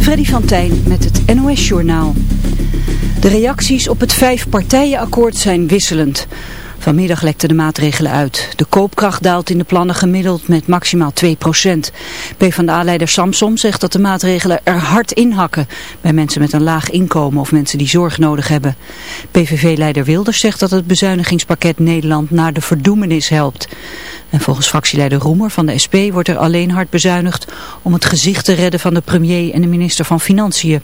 Freddy van Tijn met het NOS-journaal. De reacties op het vijfpartijenakkoord zijn wisselend. Vanmiddag lekten de maatregelen uit. De koopkracht daalt in de plannen gemiddeld met maximaal 2%. PvdA-leider Samsom zegt dat de maatregelen er hard inhakken bij mensen met een laag inkomen of mensen die zorg nodig hebben. PVV-leider Wilders zegt dat het bezuinigingspakket Nederland naar de verdoemenis helpt. En volgens fractieleider Roemer van de SP wordt er alleen hard bezuinigd om het gezicht te redden van de premier en de minister van Financiën.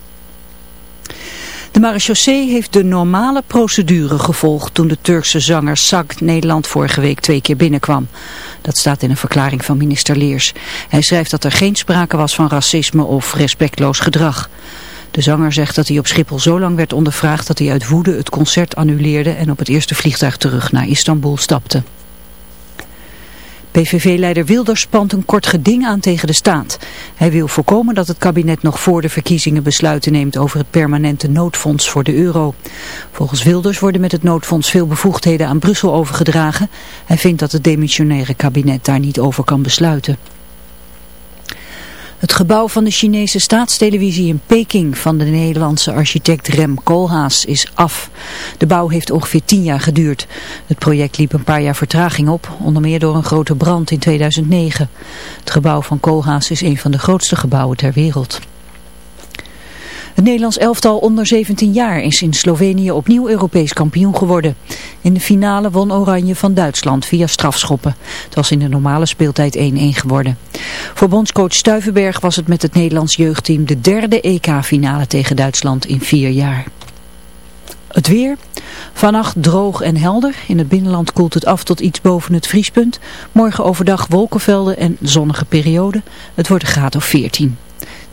De marechaussee heeft de normale procedure gevolgd toen de Turkse zanger Sak Nederland vorige week twee keer binnenkwam. Dat staat in een verklaring van minister Leers. Hij schrijft dat er geen sprake was van racisme of respectloos gedrag. De zanger zegt dat hij op Schiphol zo lang werd ondervraagd dat hij uit woede het concert annuleerde en op het eerste vliegtuig terug naar Istanbul stapte. PVV-leider Wilders spant een kort geding aan tegen de staat. Hij wil voorkomen dat het kabinet nog voor de verkiezingen besluiten neemt over het permanente noodfonds voor de euro. Volgens Wilders worden met het noodfonds veel bevoegdheden aan Brussel overgedragen. Hij vindt dat het demissionaire kabinet daar niet over kan besluiten. Het gebouw van de Chinese staatstelevisie in Peking van de Nederlandse architect Rem Koolhaas is af. De bouw heeft ongeveer tien jaar geduurd. Het project liep een paar jaar vertraging op, onder meer door een grote brand in 2009. Het gebouw van Koolhaas is een van de grootste gebouwen ter wereld. Het Nederlands elftal onder 17 jaar is in Slovenië opnieuw Europees kampioen geworden. In de finale won Oranje van Duitsland via strafschoppen. Het was in de normale speeltijd 1-1 geworden. Voor bondscoach Stuivenberg was het met het Nederlands jeugdteam de derde EK-finale tegen Duitsland in vier jaar. Het weer. Vannacht droog en helder. In het binnenland koelt het af tot iets boven het vriespunt. Morgen overdag wolkenvelden en zonnige perioden. Het wordt een graad of 14.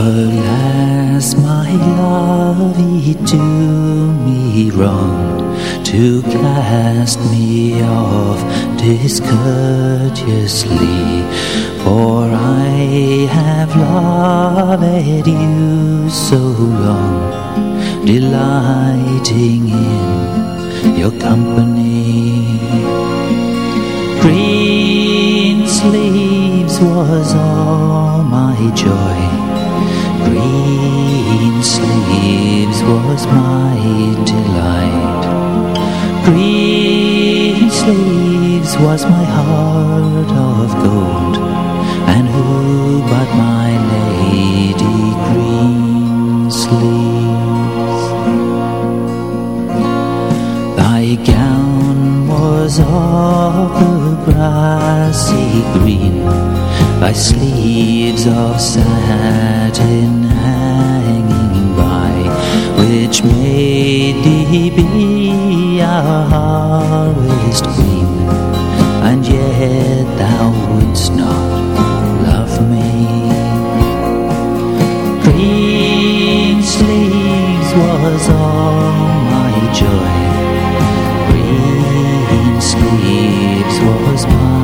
Alas, my love, he do me wrong to cast me off discourteously. For I have loved you so long, delighting in your company. Green sleeves was all my joy sleeves was my delight. Green sleeves was my heart of gold, and who but my lady green sleeves? Thy gown was of the grassy green thy sleeves of satin which made thee be our harvest queen, and yet thou wouldst not love me. Green sleeves was all my joy, green sleeves was my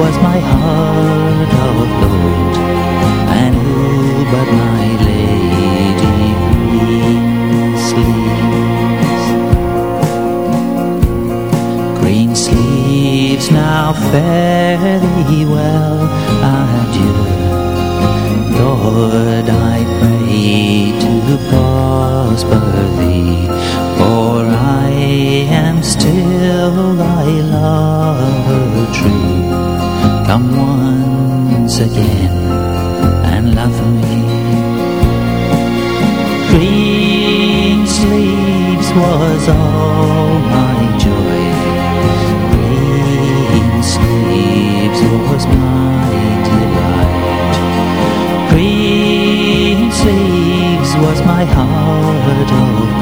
was my heart of gold And who but my lady green sleeves Green sleeves now fare again and love me. Green sleeves was all my joy. Green sleeves was my delight. Green sleeves was my heart of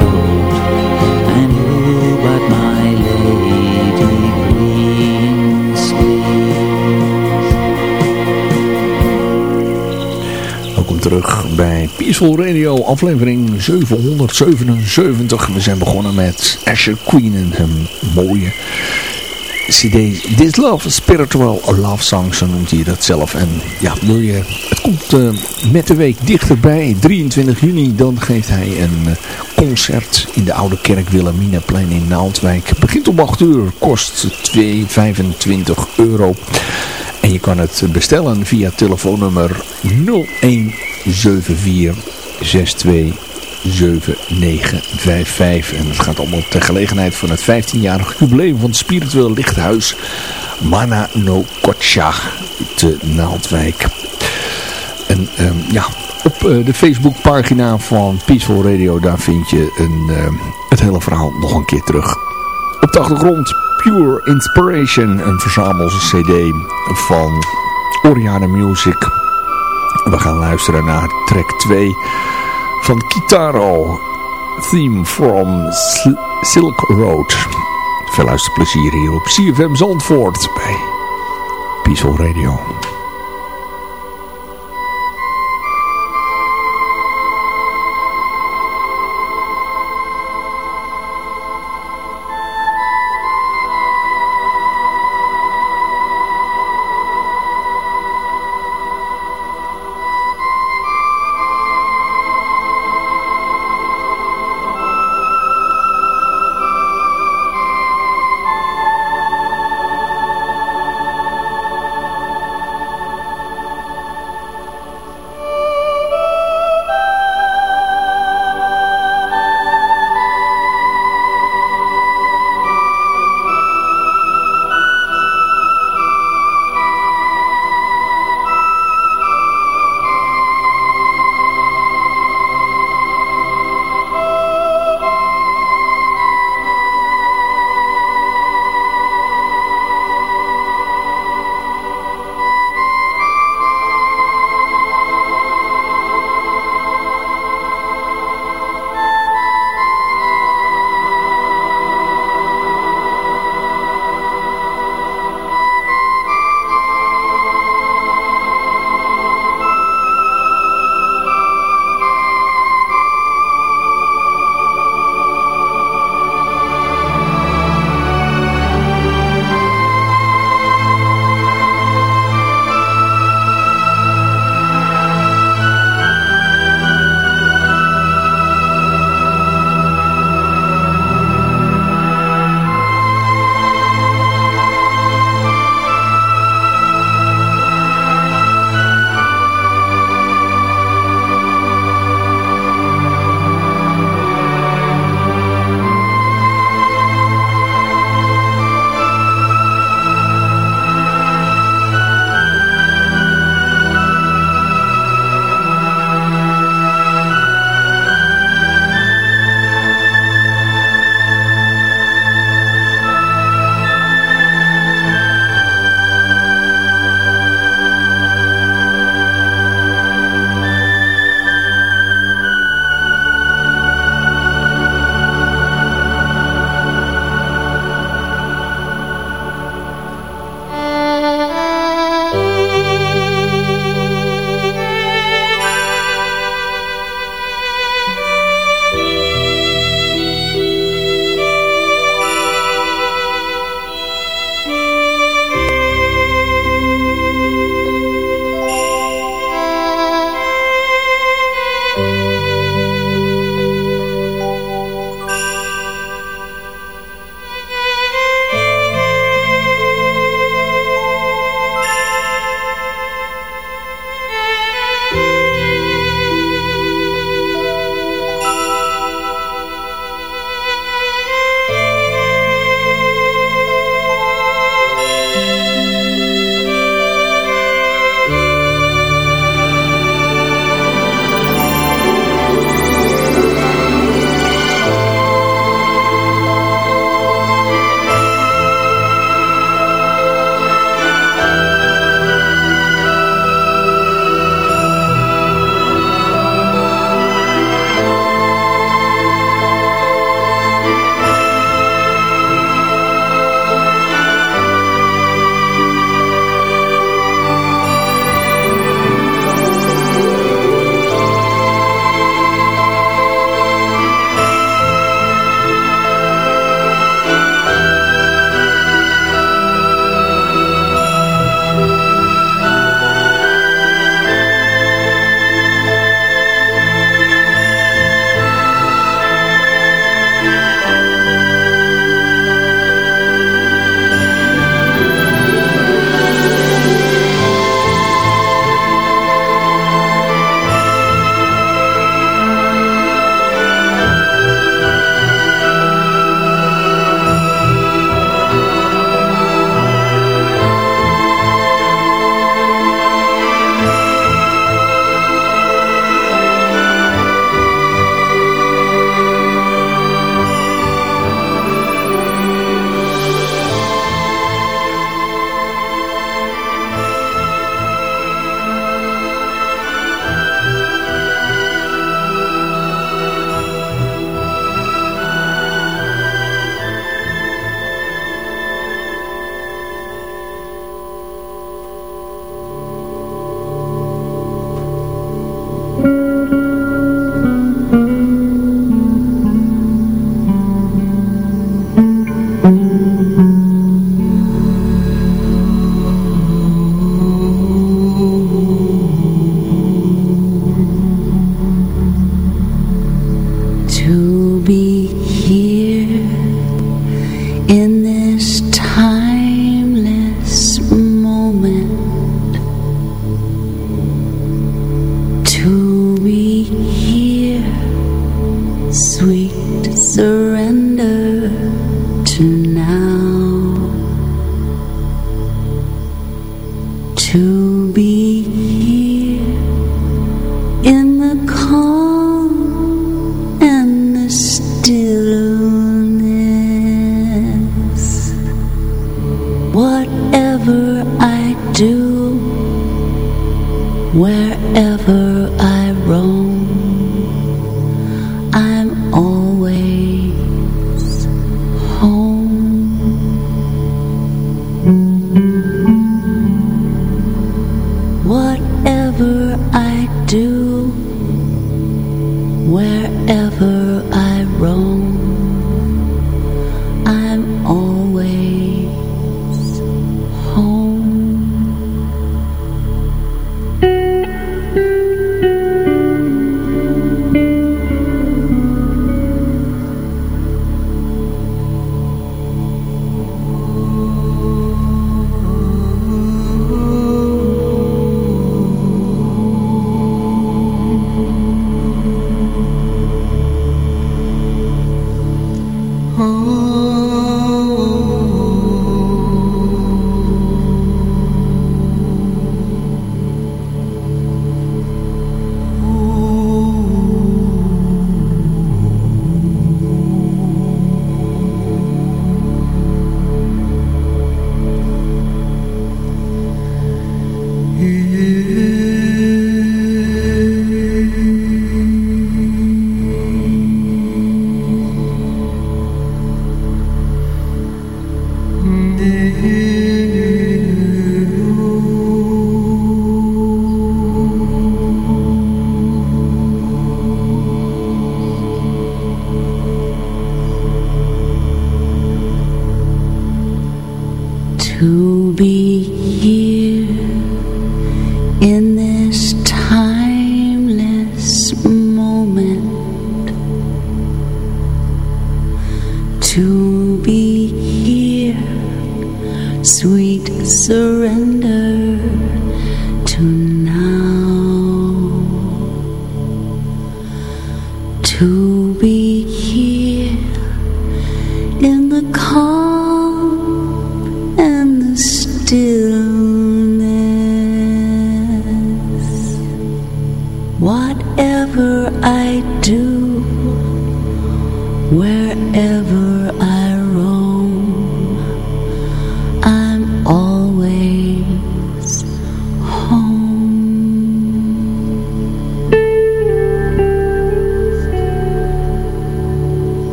terug bij Peaceful Radio, aflevering 777. We zijn begonnen met Asher Queen en een mooie cd. This Love, Spiritual Love Song, zo noemt hij dat zelf. En ja, wil je, het komt eh, met de week dichterbij, 23 juni, dan geeft hij een eh, concert in de Oude Kerk Wilhelminaplein in Naaldwijk. Begint om 8 uur, kost 2,25 euro. En je kan het bestellen via telefoonnummer 0174 62 7955. En het gaat allemaal ter gelegenheid van het 15-jarig jubileum van het spiritueel lichthuis Mana no Kocha te Naaldwijk. En ehm, ja, op eh, de Facebookpagina van Peaceful Radio, daar vind je een, ehm, het hele verhaal nog een keer terug. Op de achtergrond Pure Inspiration, een verzamels cd van Oriana Music. We gaan luisteren naar track 2 van Kitaro, theme from Sil- Silk Road. Veel luisterplezier hier op CFM Zandvoort bij Peaceful Radio.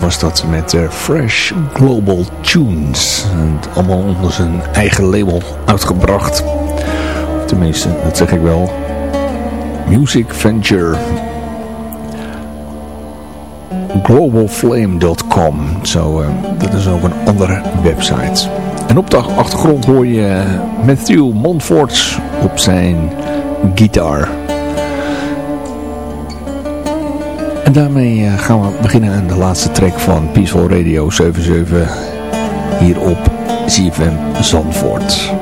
Was dat met uh, Fresh Global Tunes. Allemaal onder zijn eigen label uitgebracht. Tenminste, dat zeg ik wel. Music Venture. Globalflame.com. Zo, uh, dat is ook een andere website. En op de achtergrond hoor je Matthew Montfort op zijn gitaar. Daarmee eh, gaan we beginnen aan de laatste track van Peaceful Radio 77 hier op CFM Zandvoort.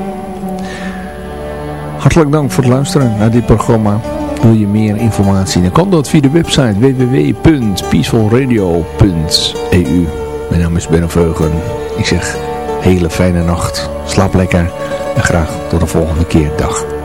Hartelijk dank voor het luisteren naar dit programma. Wil je meer informatie? Dan kan dat via de website www.peacefulradio.eu Mijn naam is Benno Veugen. Ik zeg hele fijne nacht. Slaap lekker en graag tot de volgende keer. Dag.